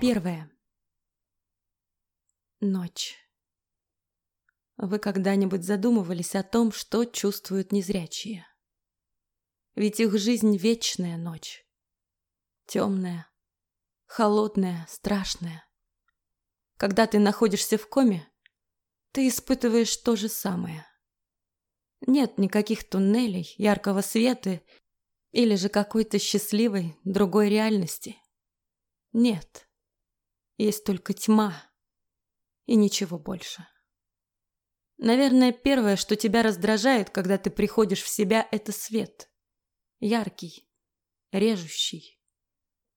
первая. Ночь. Вы когда-нибудь задумывались о том, что чувствуют незрячие? Ведь их жизнь вечная ночь. Темная, холодная, страшная. Когда ты находишься в коме, ты испытываешь то же самое. Нет никаких туннелей, яркого света или же какой-то счастливой другой реальности. Нет. Есть только тьма и ничего больше. Наверное, первое, что тебя раздражает, когда ты приходишь в себя, это свет. Яркий, режущий.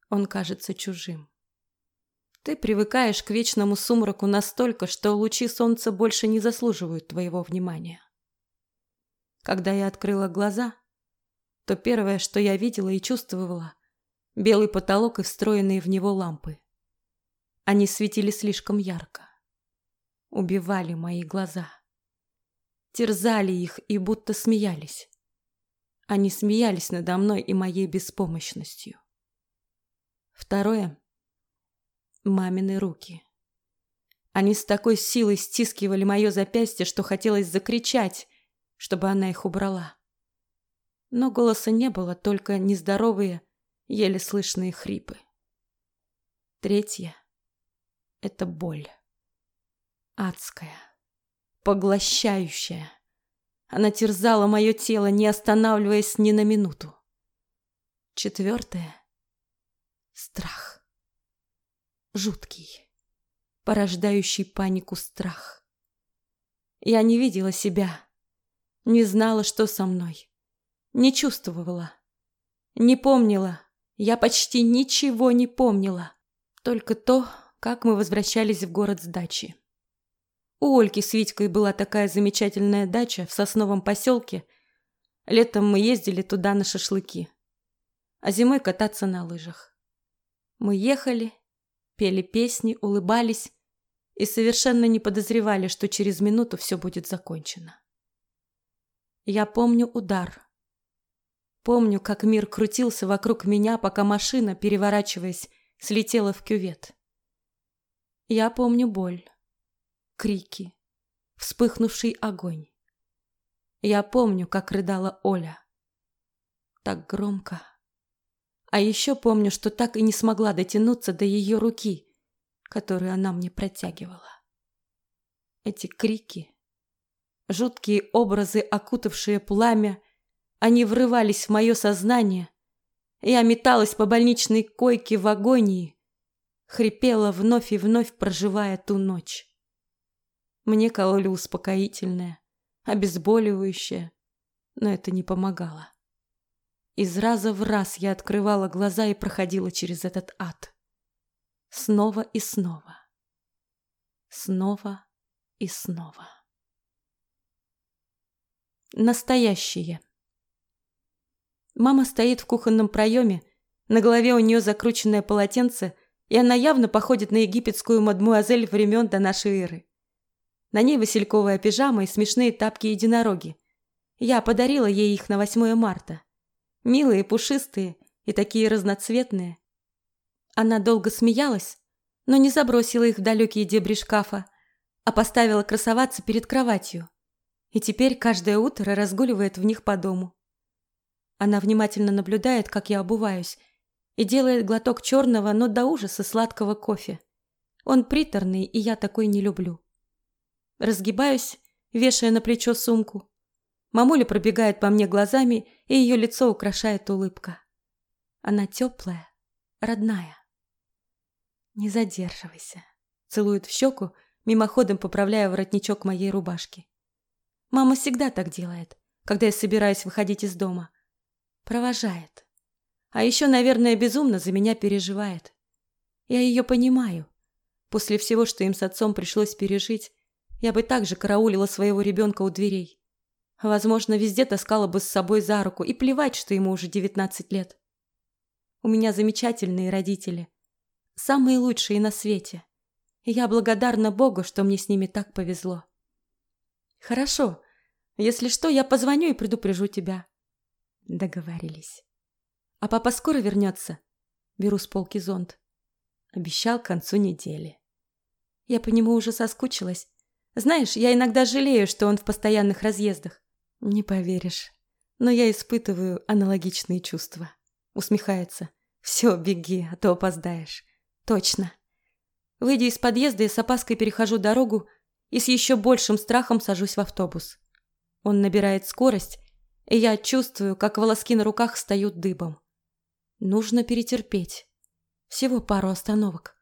Он кажется чужим. Ты привыкаешь к вечному сумраку настолько, что лучи солнца больше не заслуживают твоего внимания. Когда я открыла глаза, то первое, что я видела и чувствовала, белый потолок и встроенные в него лампы. Они светили слишком ярко. Убивали мои глаза. Терзали их и будто смеялись. Они смеялись надо мной и моей беспомощностью. Второе — мамины руки. Они с такой силой стискивали мое запястье, что хотелось закричать, чтобы она их убрала. Но голоса не было, только нездоровые, еле слышные хрипы. Третье — это боль. Адская, поглощающая. Она терзала мое тело, не останавливаясь ни на минуту. Четвертое — страх. Жуткий, порождающий панику страх. Я не видела себя, не знала, что со мной. Не чувствовала. Не помнила. Я почти ничего не помнила. Только то, как мы возвращались в город с дачи. У Ольки с Витькой была такая замечательная дача в сосновом поселке. Летом мы ездили туда на шашлыки, а зимой кататься на лыжах. Мы ехали, пели песни, улыбались и совершенно не подозревали, что через минуту все будет закончено. Я помню удар, Помню, как мир крутился вокруг меня, пока машина, переворачиваясь, слетела в кювет. Я помню боль, крики, вспыхнувший огонь. Я помню, как рыдала Оля. Так громко. А еще помню, что так и не смогла дотянуться до ее руки, которую она мне протягивала. Эти крики, жуткие образы, окутавшие пламя, они врывались в мое сознание. Я металась по больничной койке в агонии, хрипела вновь и вновь, проживая ту ночь. Мне кололи успокоительное, обезболивающее, но это не помогало. Из раза в раз я открывала глаза и проходила через этот ад. Снова и снова. Снова и снова. Настоящее. Мама стоит в кухонном проеме, на голове у нее закрученное полотенце, и она явно походит на египетскую мадмуазель времен до нашей эры. На ней васильковая пижама и смешные тапки-единороги. Я подарила ей их на 8 марта. Милые, пушистые и такие разноцветные. Она долго смеялась, но не забросила их в далекие дебри шкафа, а поставила красоваться перед кроватью. И теперь каждое утро разгуливает в них по дому. Она внимательно наблюдает, как я обуваюсь, и делает глоток черного, но до ужаса сладкого кофе. Он приторный, и я такой не люблю. Разгибаюсь, вешая на плечо сумку. Мамуля пробегает по мне глазами, и ее лицо украшает улыбка. Она теплая, родная. Не задерживайся. Целует в щеку, мимоходом поправляя воротничок моей рубашки. Мама всегда так делает, когда я собираюсь выходить из дома. Провожает. А еще, наверное, безумно за меня переживает. Я ее понимаю. После всего, что им с отцом пришлось пережить, я бы также караулила своего ребенка у дверей. Возможно, везде таскала бы с собой за руку, и плевать, что ему уже 19 лет. У меня замечательные родители. Самые лучшие на свете. И я благодарна Богу, что мне с ними так повезло. Хорошо. Если что, я позвоню и предупрежу тебя. Договорились. А папа скоро вернется? Беру с полки зонт. Обещал к концу недели. Я по нему уже соскучилась. Знаешь, я иногда жалею, что он в постоянных разъездах. Не поверишь, но я испытываю аналогичные чувства. Усмехается. Все, беги, а то опоздаешь. Точно. Выйдя из подъезда, я с опаской перехожу дорогу и с еще большим страхом сажусь в автобус. Он набирает скорость, и я чувствую, как волоски на руках встают дыбом. Нужно перетерпеть. Всего пару остановок.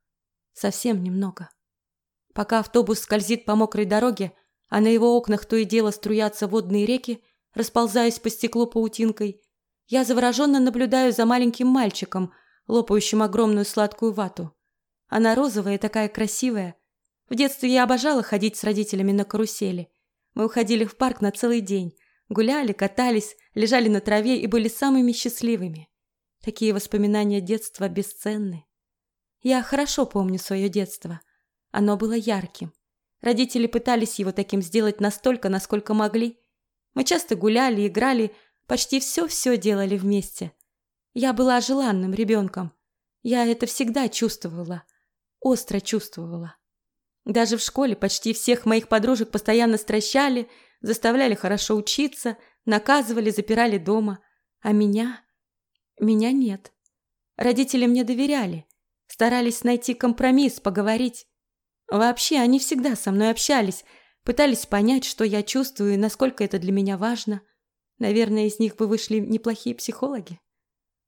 Совсем немного. Пока автобус скользит по мокрой дороге, а на его окнах то и дело струятся водные реки, расползаясь по стеклу паутинкой, я завороженно наблюдаю за маленьким мальчиком, лопающим огромную сладкую вату. Она розовая и такая красивая. В детстве я обожала ходить с родителями на карусели. Мы уходили в парк на целый день, гуляли, катались, лежали на траве и были самыми счастливыми. Такие воспоминания детства бесценны. Я хорошо помню свое детство. Оно было ярким. Родители пытались его таким сделать настолько, насколько могли. Мы часто гуляли, играли, почти все-все делали вместе. Я была желанным ребенком. Я это всегда чувствовала. Остро чувствовала. Даже в школе почти всех моих подружек постоянно стращали, заставляли хорошо учиться, наказывали, запирали дома. А меня... Меня нет. Родители мне доверяли. Старались найти компромисс, поговорить. Вообще, они всегда со мной общались, пытались понять, что я чувствую и насколько это для меня важно. Наверное, из них бы вышли неплохие психологи.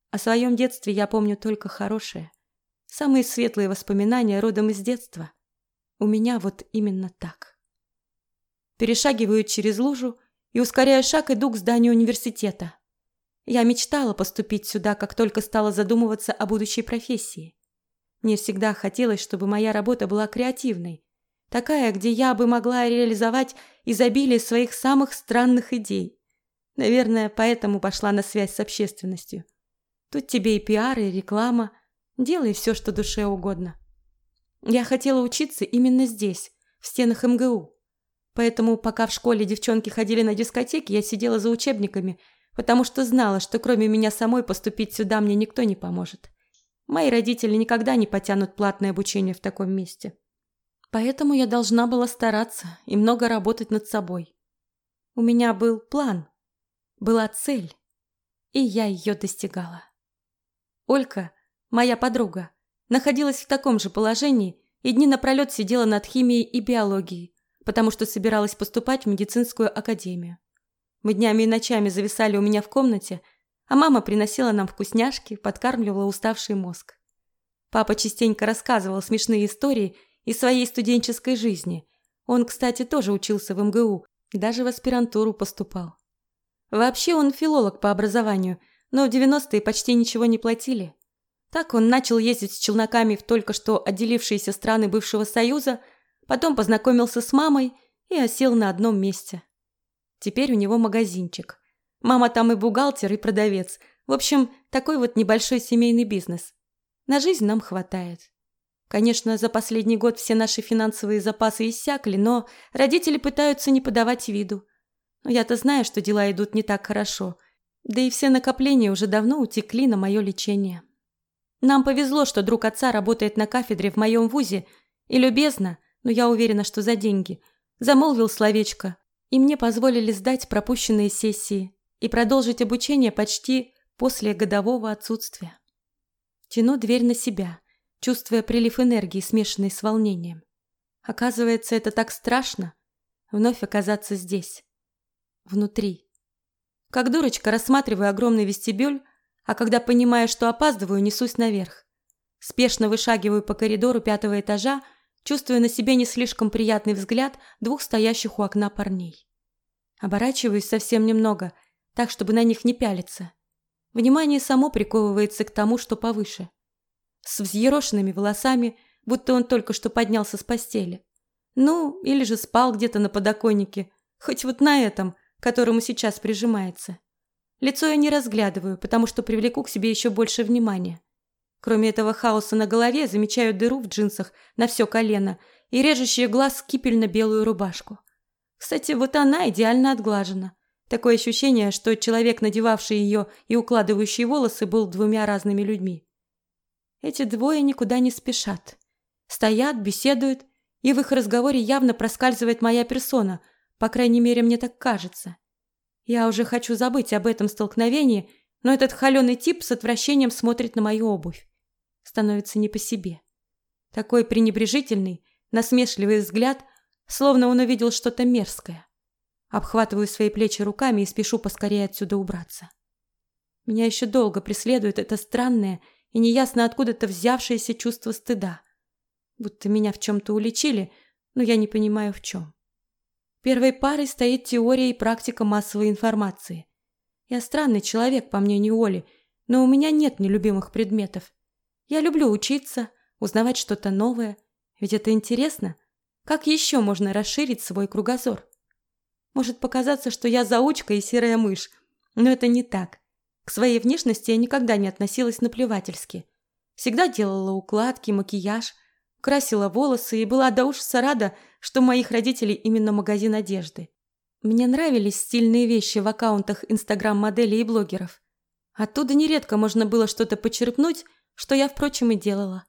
О своем детстве я помню только хорошее. Самые светлые воспоминания родом из детства. У меня вот именно так. Перешагиваю через лужу и, ускоряя шаг, иду к зданию университета. Я мечтала поступить сюда, как только стала задумываться о будущей профессии. Мне всегда хотелось, чтобы моя работа была креативной, такая, где я бы могла реализовать изобилие своих самых странных идей. Наверное, поэтому пошла на связь с общественностью. Тут тебе и пиар, и реклама. Делай все, что душе угодно. Я хотела учиться именно здесь, в стенах МГУ. Поэтому, пока в школе девчонки ходили на дискотеки, я сидела за учебниками, потому что знала, что кроме меня самой поступить сюда мне никто не поможет. Мои родители никогда не потянут платное обучение в таком месте. Поэтому я должна была стараться и много работать над собой. У меня был план, была цель, и я ее достигала. Олька, моя подруга, находилась в таком же положении и дни напролет сидела над химией и биологией, потому что собиралась поступать в медицинскую академию. Мы днями и ночами зависали у меня в комнате, а мама приносила нам вкусняшки, подкармливала уставший мозг. Папа частенько рассказывал смешные истории из своей студенческой жизни. Он, кстати, тоже учился в МГУ, даже в аспирантуру поступал. Вообще он филолог по образованию, но в 90-е почти ничего не платили. Так он начал ездить с челноками в только что отделившиеся страны бывшего Союза, потом познакомился с мамой и осел на одном месте. Теперь у него магазинчик. Мама там и бухгалтер, и продавец. В общем, такой вот небольшой семейный бизнес. На жизнь нам хватает. Конечно, за последний год все наши финансовые запасы иссякли, но родители пытаются не подавать виду. Но я-то знаю, что дела идут не так хорошо. Да и все накопления уже давно утекли на мое лечение. Нам повезло, что друг отца работает на кафедре в моем вузе и любезно, но я уверена, что за деньги, замолвил словечко, и мне позволили сдать пропущенные сессии и продолжить обучение почти после годового отсутствия. Тяну дверь на себя, чувствуя прилив энергии, смешанный с волнением. Оказывается, это так страшно вновь оказаться здесь, внутри. Как дурочка рассматриваю огромный вестибюль, а когда понимаю, что опаздываю, несусь наверх. Спешно вышагиваю по коридору пятого этажа, чувствуя на себе не слишком приятный взгляд двух стоящих у окна парней. Оборачиваюсь совсем немного – так, чтобы на них не пялиться. Внимание само приковывается к тому, что повыше. С взъерошенными волосами, будто он только что поднялся с постели. Ну, или же спал где-то на подоконнике, хоть вот на этом, которому сейчас прижимается. Лицо я не разглядываю, потому что привлеку к себе еще больше внимания. Кроме этого хаоса на голове, замечаю дыру в джинсах на все колено и режущий глаз кипельно-белую рубашку. Кстати, вот она идеально отглажена. Такое ощущение, что человек, надевавший ее и укладывающий волосы, был двумя разными людьми. Эти двое никуда не спешат. Стоят, беседуют, и в их разговоре явно проскальзывает моя персона, по крайней мере, мне так кажется. Я уже хочу забыть об этом столкновении, но этот холеный тип с отвращением смотрит на мою обувь. Становится не по себе. Такой пренебрежительный, насмешливый взгляд, словно он увидел что-то мерзкое. Обхватываю свои плечи руками и спешу поскорее отсюда убраться. Меня еще долго преследует это странное и неясно откуда-то взявшееся чувство стыда. Будто меня в чем-то уличили, но я не понимаю в чем. Первой парой стоит теория и практика массовой информации. Я странный человек, по мнению Оли, но у меня нет нелюбимых предметов. Я люблю учиться, узнавать что-то новое, ведь это интересно. Как еще можно расширить свой кругозор? Может показаться, что я заучка и серая мышь, но это не так. К своей внешности я никогда не относилась наплевательски. Всегда делала укладки, макияж, красила волосы и была до ужаса рада, что моих родителей именно магазин одежды. Мне нравились стильные вещи в аккаунтах инстаграм-моделей и блогеров. Оттуда нередко можно было что-то почерпнуть, что я, впрочем, и делала.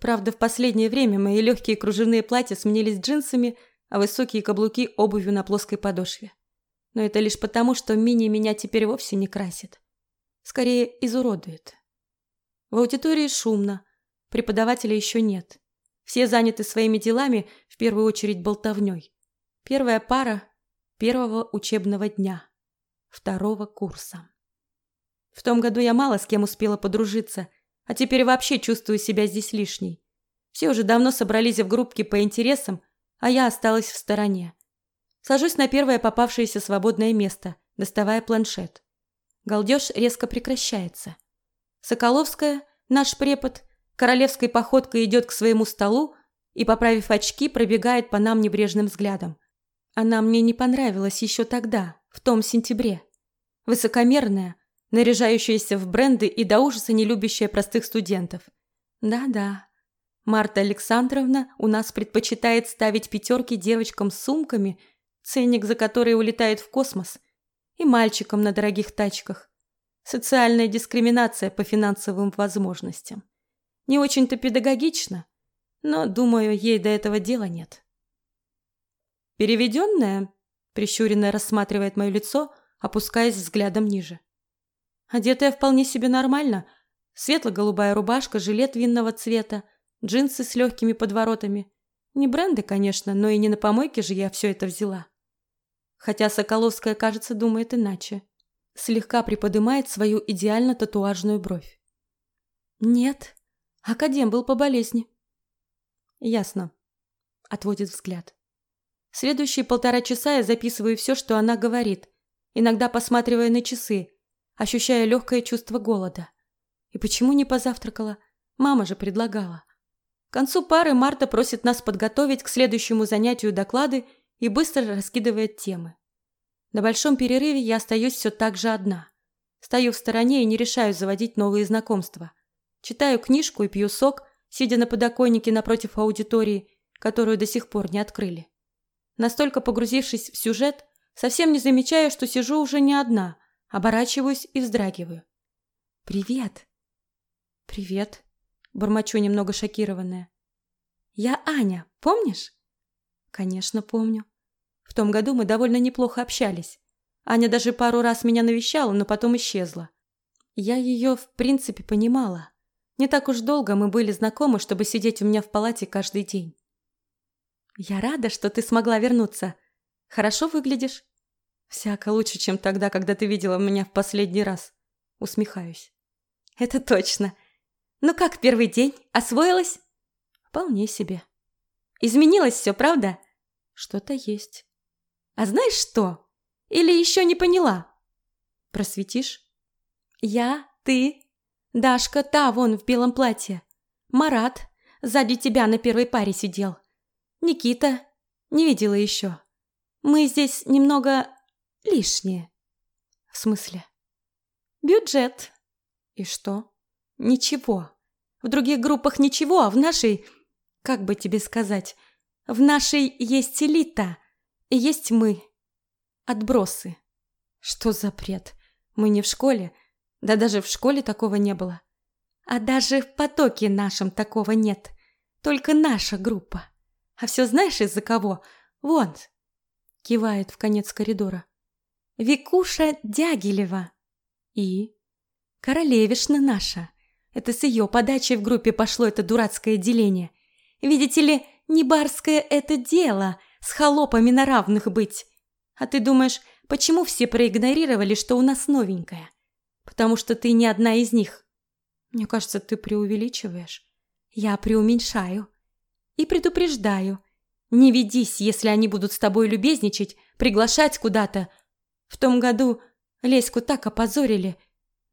Правда, в последнее время мои легкие кружевные платья сменились джинсами, а высокие каблуки – обувью на плоской подошве. Но это лишь потому, что мини меня теперь вовсе не красит. Скорее, изуродует. В аудитории шумно, преподавателя еще нет. Все заняты своими делами, в первую очередь болтовней. Первая пара первого учебного дня, второго курса. В том году я мало с кем успела подружиться, а теперь вообще чувствую себя здесь лишней. Все уже давно собрались в группки по интересам, а я осталась в стороне. Сажусь на первое попавшееся свободное место, доставая планшет. Галдеж резко прекращается. Соколовская, наш препод, королевской походкой идет к своему столу и, поправив очки, пробегает по нам небрежным взглядом. Она мне не понравилась еще тогда, в том сентябре. Высокомерная, наряжающаяся в бренды и до ужаса не любящая простых студентов. Да-да, Марта Александровна у нас предпочитает ставить пятерки девочкам с сумками, ценник за которые улетает в космос, и мальчикам на дорогих тачках. Социальная дискриминация по финансовым возможностям. Не очень-то педагогично, но, думаю, ей до этого дела нет. Переведенная, прищуренно рассматривает мое лицо, опускаясь взглядом ниже. Одетая вполне себе нормально, светло-голубая рубашка, жилет винного цвета, джинсы с легкими подворотами. Не бренды, конечно, но и не на помойке же я все это взяла. Хотя Соколовская, кажется, думает иначе. Слегка приподнимает свою идеально татуажную бровь. Нет, Академ был по болезни. Ясно. Отводит взгляд. Следующие полтора часа я записываю все, что она говорит, иногда посматривая на часы, ощущая легкое чувство голода. И почему не позавтракала? Мама же предлагала. К концу пары Марта просит нас подготовить к следующему занятию доклады и быстро раскидывает темы. На большом перерыве я остаюсь все так же одна. Стою в стороне и не решаюсь заводить новые знакомства. Читаю книжку и пью сок, сидя на подоконнике напротив аудитории, которую до сих пор не открыли. Настолько погрузившись в сюжет, совсем не замечаю, что сижу уже не одна, оборачиваюсь и вздрагиваю. «Привет!» «Привет!» – бормочу немного шокированная. «Я Аня, помнишь?» «Конечно, помню. В том году мы довольно неплохо общались. Аня даже пару раз меня навещала, но потом исчезла. Я ее, в принципе, понимала. Не так уж долго мы были знакомы, чтобы сидеть у меня в палате каждый день. Я рада, что ты смогла вернуться. Хорошо выглядишь. Всяко лучше, чем тогда, когда ты видела меня в последний раз. Усмехаюсь. Это точно. Ну как первый день? Освоилась? Вполне себе. Изменилось все, правда? Что-то есть. А знаешь что? Или еще не поняла? Просветишь? Я, ты, Дашка та вон в белом платье. Марат сзади тебя на первой паре сидел. Никита не видела еще. Мы здесь немного лишние. В смысле? Бюджет. И что? Ничего. В других группах ничего, а в нашей, как бы тебе сказать, в нашей есть элита, и есть мы. Отбросы. Что за бред? Мы не в школе, да даже в школе такого не было. А даже в потоке нашем такого нет. Только наша группа. А все знаешь из-за кого? Вон!» Кивает в конец коридора. «Викуша Дягилева. И? Королевишна наша. Это с ее подачи в группе пошло это дурацкое деление. Видите ли, не барское это дело с холопами на равных быть. А ты думаешь, почему все проигнорировали, что у нас новенькая? Потому что ты не одна из них. Мне кажется, ты преувеличиваешь. Я преуменьшаю. И предупреждаю. Не ведись, если они будут с тобой любезничать, приглашать куда-то. В том году Леську так опозорили.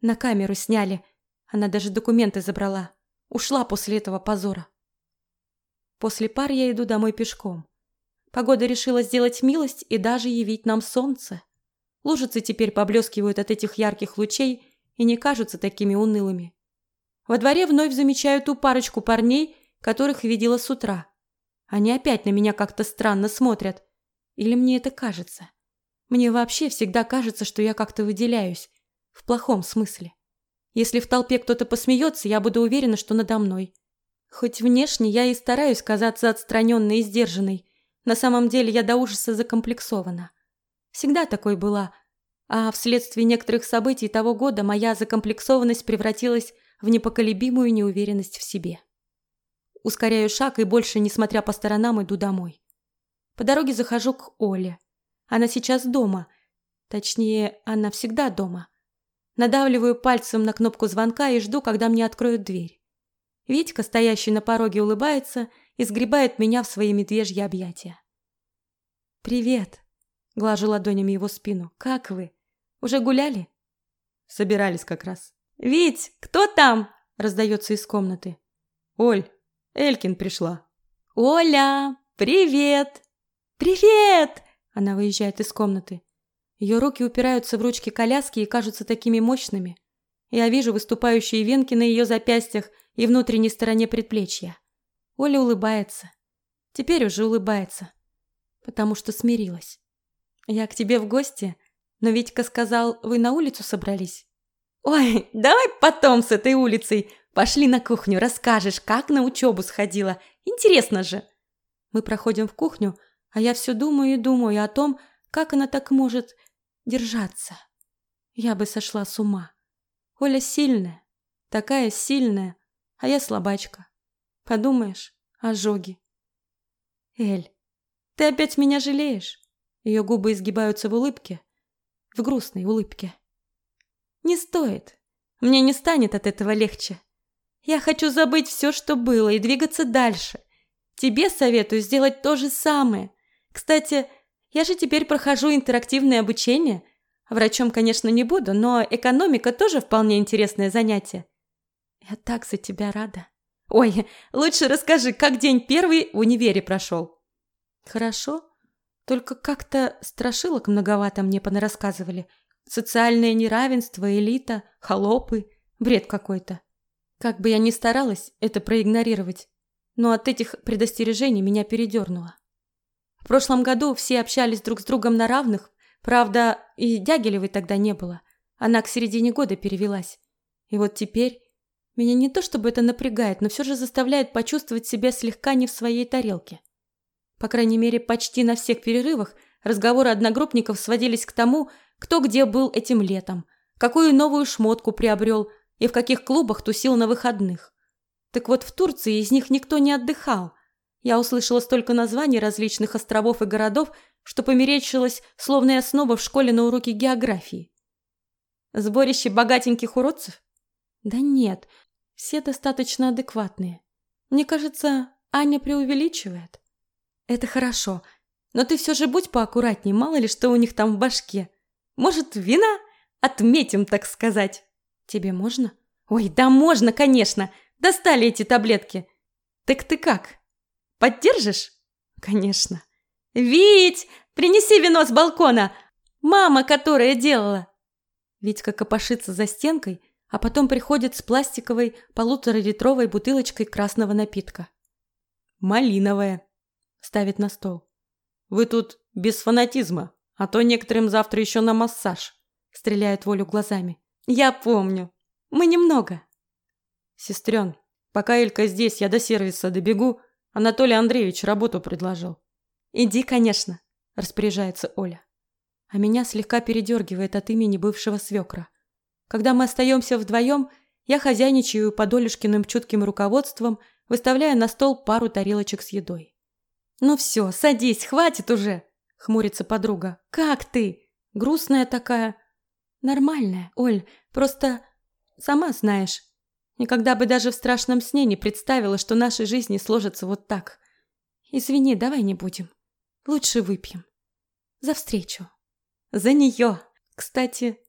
На камеру сняли. Она даже документы забрала. Ушла после этого позора. После пар я иду домой пешком. Погода решила сделать милость и даже явить нам солнце. Лужицы теперь поблескивают от этих ярких лучей и не кажутся такими унылыми. Во дворе вновь замечаю ту парочку парней, которых видела с утра. Они опять на меня как-то странно смотрят. Или мне это кажется? Мне вообще всегда кажется, что я как-то выделяюсь. В плохом смысле. Если в толпе кто-то посмеется, я буду уверена, что надо мной. Хоть внешне я и стараюсь казаться отстраненной и сдержанной, на самом деле я до ужаса закомплексована. Всегда такой была, а вследствие некоторых событий того года моя закомплексованность превратилась в непоколебимую неуверенность в себе. Ускоряю шаг и больше, несмотря по сторонам, иду домой. По дороге захожу к Оле. Она сейчас дома. Точнее, она всегда дома. Надавливаю пальцем на кнопку звонка и жду, когда мне откроют дверь. Витька, стоящий на пороге, улыбается и сгребает меня в свои медвежьи объятия. «Привет!» – глажу ладонями его спину. «Как вы? Уже гуляли?» «Собирались как раз». «Вить, кто там?» – раздается из комнаты. «Оль, Элькин пришла». «Оля, привет!» «Привет!» – она выезжает из комнаты. Ее руки упираются в ручки коляски и кажутся такими мощными. Я вижу выступающие венки на ее запястьях и внутренней стороне предплечья. Оля улыбается. Теперь уже улыбается. Потому что смирилась. «Я к тебе в гости, но Витька сказал, вы на улицу собрались?» «Ой, давай потом с этой улицей. Пошли на кухню, расскажешь, как на учебу сходила. Интересно же!» Мы проходим в кухню, а я все думаю и думаю о том, как она так может держаться. Я бы сошла с ума. Оля сильная, такая сильная, а я слабачка. Подумаешь, ожоги. Эль, ты опять меня жалеешь? Ее губы изгибаются в улыбке, в грустной улыбке. Не стоит. Мне не станет от этого легче. Я хочу забыть все, что было, и двигаться дальше. Тебе советую сделать то же самое. Кстати, я же теперь прохожу интерактивное обучение. Врачом, конечно, не буду, но экономика тоже вполне интересное занятие. Я так за тебя рада. Ой, лучше расскажи, как день первый в универе прошел. Хорошо. Только как-то страшилок многовато мне понарассказывали. Социальное неравенство, элита, холопы. Бред какой-то. Как бы я ни старалась это проигнорировать, но от этих предостережений меня передернуло. В прошлом году все общались друг с другом на равных, правда, и Дягилевой тогда не было. Она к середине года перевелась. И вот теперь меня не то чтобы это напрягает, но все же заставляет почувствовать себя слегка не в своей тарелке. По крайней мере, почти на всех перерывах разговоры одногруппников сводились к тому, кто где был этим летом, какую новую шмотку приобрел и в каких клубах тусил на выходных. Так вот, в Турции из них никто не отдыхал. Я услышала столько названий различных островов и городов, что померещилось, словно я снова в школе на уроке географии. Сборище богатеньких уродцев? Да нет, все достаточно адекватные. Мне кажется, Аня преувеличивает. Это хорошо, но ты все же будь поаккуратней, мало ли что у них там в башке. Может, вина? Отметим, так сказать. Тебе можно? Ой, да можно, конечно. Достали эти таблетки. Так ты как? Поддержишь? Конечно. Вить, принеси вино с балкона. Мама, которая делала. Витька копошится за стенкой, а потом приходит с пластиковой полуторалитровой бутылочкой красного напитка. «Малиновая», — ставит на стол. «Вы тут без фанатизма. А то некоторым завтра еще на массаж. Стреляет Волю глазами. Я помню. Мы немного. Сестрен, пока Элька здесь, я до сервиса добегу. Анатолий Андреевич работу предложил. Иди, конечно, распоряжается Оля. А меня слегка передергивает от имени бывшего свекра. Когда мы остаемся вдвоем, я хозяйничаю под Олюшкиным чутким руководством, выставляя на стол пару тарелочек с едой. «Ну все, садись, хватит уже!» — хмурится подруга. «Как ты? Грустная такая?» «Нормальная, Оль, просто сама знаешь. Никогда бы даже в страшном сне не представила, что наши жизни сложатся вот так. Извини, давай не будем. Лучше выпьем. За встречу. За нее. Кстати,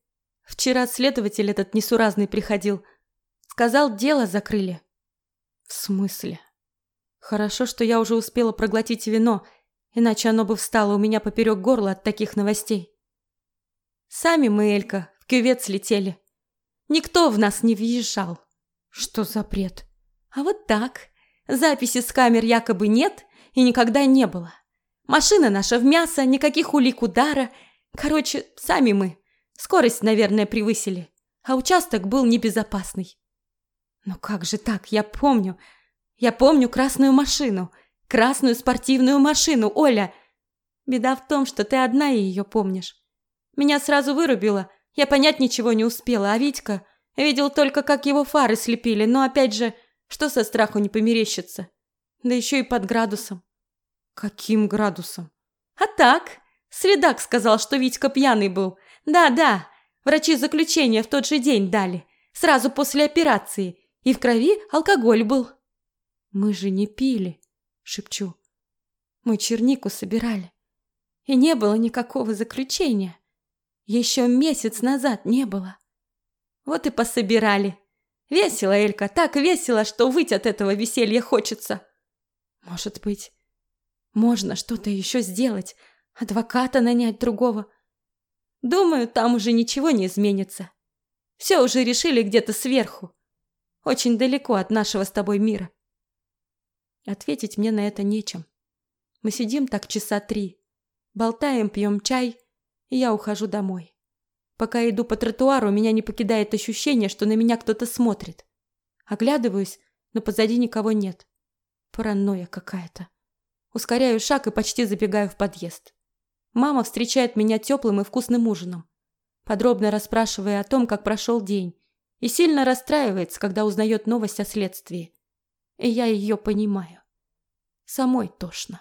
вчера следователь этот несуразный приходил. Сказал, дело закрыли. В смысле? Хорошо, что я уже успела проглотить вино, иначе оно бы встало у меня поперек горла от таких новостей. Сами мы, Элька, в кювет слетели. Никто в нас не въезжал. Что за бред? А вот так. Записи с камер якобы нет и никогда не было. Машина наша в мясо, никаких улик удара. Короче, сами мы. Скорость, наверное, превысили. А участок был небезопасный. Но как же так? Я помню. Я помню красную машину. Красную спортивную машину, Оля. Беда в том, что ты одна ее помнишь. Меня сразу вырубило. Я понять ничего не успела, а Витька... Видел только, как его фары слепили, но опять же, что со страху не померещится? Да еще и под градусом. Каким градусом? А так, следак сказал, что Витька пьяный был. Да-да, врачи заключение в тот же день дали, сразу после операции, и в крови алкоголь был. Мы же не пили, шепчу. Мы чернику собирали. И не было никакого заключения. Еще месяц назад не было. Вот и пособирали. Весело, Элька, так весело, что выть от этого веселья хочется. Может быть, можно что-то еще сделать, адвоката нанять другого. Думаю, там уже ничего не изменится. Все уже решили где-то сверху. Очень далеко от нашего с тобой мира. Ответить мне на это нечем. Мы сидим так часа три, болтаем, пьем чай, и я ухожу домой. Пока иду по тротуару, меня не покидает ощущение, что на меня кто-то смотрит. Оглядываюсь, но позади никого нет. Паранойя какая-то. Ускоряю шаг и почти забегаю в подъезд. Мама встречает меня теплым и вкусным ужином, подробно расспрашивая о том, как прошел день, и сильно расстраивается, когда узнает новость о следствии. И я ее понимаю. Самой тошно.